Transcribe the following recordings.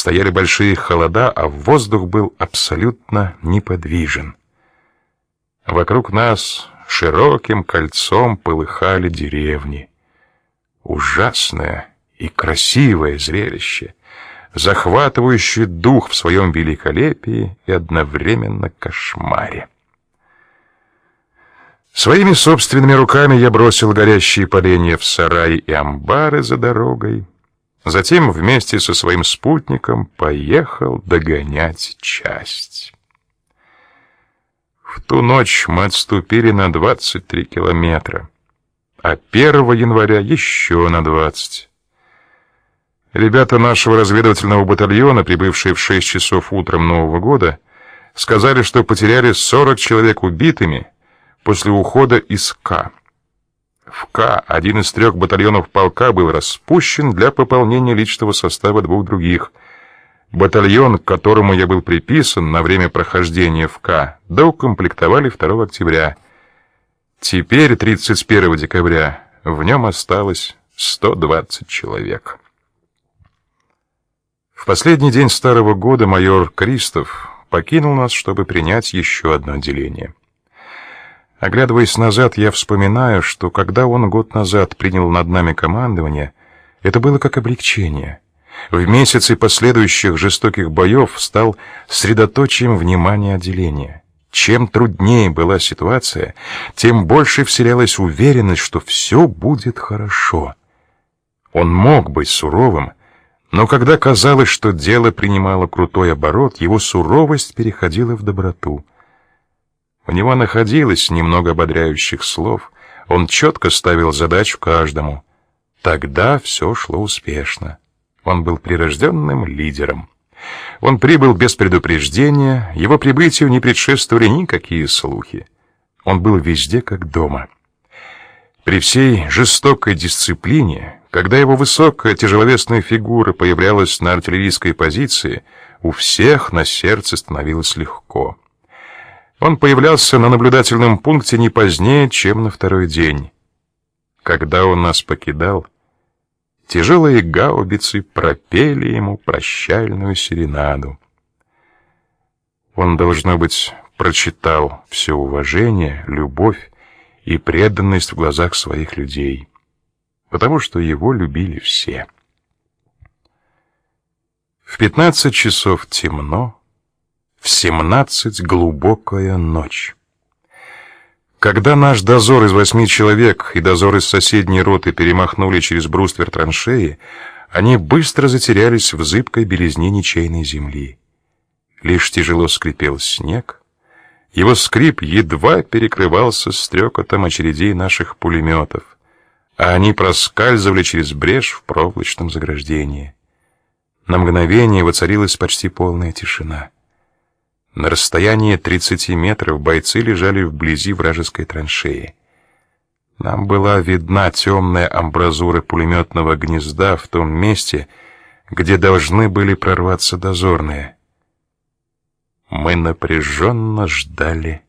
Стояли большие холода, а воздух был абсолютно неподвижен. Вокруг нас широким кольцом полыхали деревни. Ужасное и красивое зрелище, захватывающее дух в своем великолепии и одновременно кошмаре. Своими собственными руками я бросил горящие поленья в сараи и амбары за дорогой, затем вместе со своим спутником поехал догонять часть. В ту ночь мы отступили на 23 километра, а 1 января еще на 20. Ребята нашего разведывательного батальона, прибывшие в 6 часов утром Нового года, сказали, что потеряли 40 человек убитыми после ухода из К. В К один из трех батальонов полка был распущен для пополнения личного состава двух других – Батальон, к которому я был приписан на время прохождения в К, доукомплектовали 2 октября. Теперь, 31 декабря, в нем осталось 120 человек. В последний день старого года майор Кристоф покинул нас, чтобы принять еще одно отделение. Оглядываясь назад, я вспоминаю, что когда он год назад принял над нами командование, это было как облегчение — в месяцы последующих жестоких боев стал средоточием внимания отделения. Чем труднее была ситуация, тем больше вселялась уверенность, что все будет хорошо. Он мог быть суровым, но когда казалось, что дело принимало крутой оборот, его суровость переходила в доброту. У него находилось немного ободряющих слов, он четко ставил задачу каждому. Тогда все шло успешно. Он был прирожденным лидером. Он прибыл без предупреждения, его прибытию не предшествовали никакие слухи. Он был везде как дома. При всей жестокой дисциплине, когда его высокая тяжеловесная фигура появлялась на артиллерийской позиции, у всех на сердце становилось легко. Он появлялся на наблюдательном пункте не позднее, чем на второй день. Когда он нас покидал, Тяжелые гаубицы пропели ему прощальную серенаду. Он, должно быть, прочитал все уважение, любовь и преданность в глазах своих людей, потому что его любили все. В пятнадцать часов темно, в семнадцать глубокая ночь. Когда наш дозор из восьми человек и дозор из соседней роты перемахнули через бруствер траншеи, они быстро затерялись в зыбкой белизне ничейной земли. Лишь тяжело скрипел снег. Его скрип едва перекрывался стрекотом очередей наших пулеметов, а они проскальзывали через брешь в проволочном заграждении. На мгновение воцарилась почти полная тишина. На расстоянии 30 метров бойцы лежали вблизи вражеской траншеи. Нам была видна темная амбразура пулеметного гнезда в том месте, где должны были прорваться дозорные. Мы напряженно ждали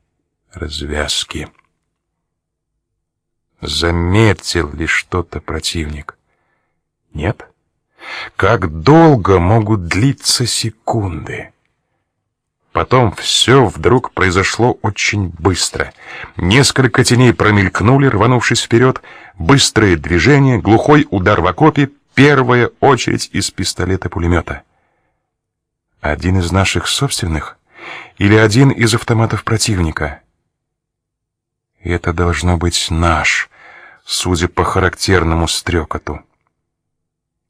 развязки. Заметил ли что-то противник? Нет? Как долго могут длиться секунды? Потом все вдруг произошло очень быстро. Несколько теней промелькнули, рванувшись вперед. Быстрое движение, глухой удар в окопе, первая очередь из пистолета-пулемета. Один из наших собственных или один из автоматов противника? Это должно быть наш, судя по характерному стрекоту.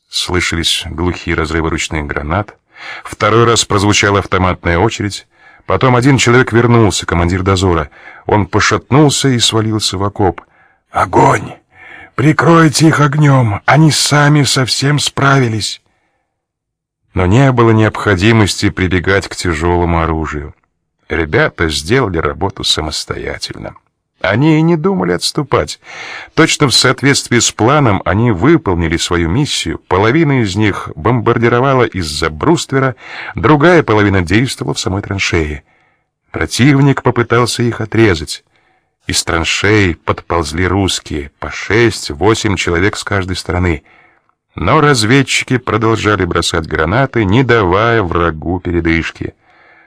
Слышались глухие разрывы ручных гранат, Второй раз прозвучала автоматная очередь. Потом один человек вернулся, командир дозора. Он пошатнулся и свалился в окоп. «Огонь! Прикройте их огнем! Они сами совсем справились!» Но не было необходимости прибегать к тяжелому оружию. Ребята сделали работу самостоятельно. Они и не думали отступать. Точно в соответствии с планом они выполнили свою миссию. Половина из них бомбардировала из-за бруствера, другая половина действовала в самой траншее. Противник попытался их отрезать. Из траншей подползли русские, по шесть-восемь человек с каждой стороны. Но разведчики продолжали бросать гранаты, не давая врагу передышки.